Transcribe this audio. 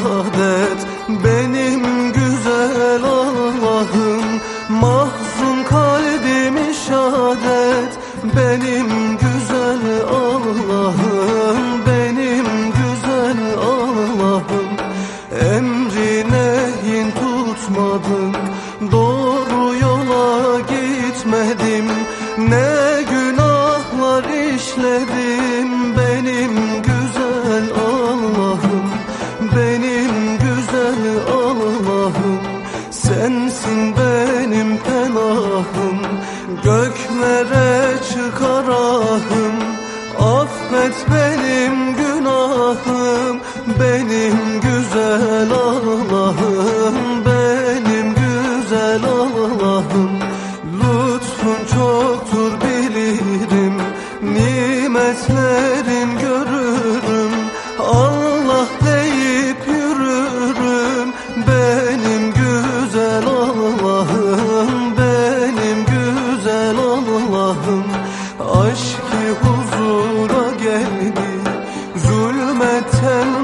şehadet Benim güzel Allah'ım Mahzun kalbimi şadet Benim güzel Allah'ım. Benim güzel Allah'ım. Emri nehin Doğru yola gitmedim. Ne günahlar işledim Sensin benim penahım Göklere çıkarahım Affet benim günahım. Benim güzel Allah'ım. Benim güzel Allah'ım. Lütfun çoktur bilirim. Nimetlerin Allah'ım Aşkı huzura geldi. Zulmetten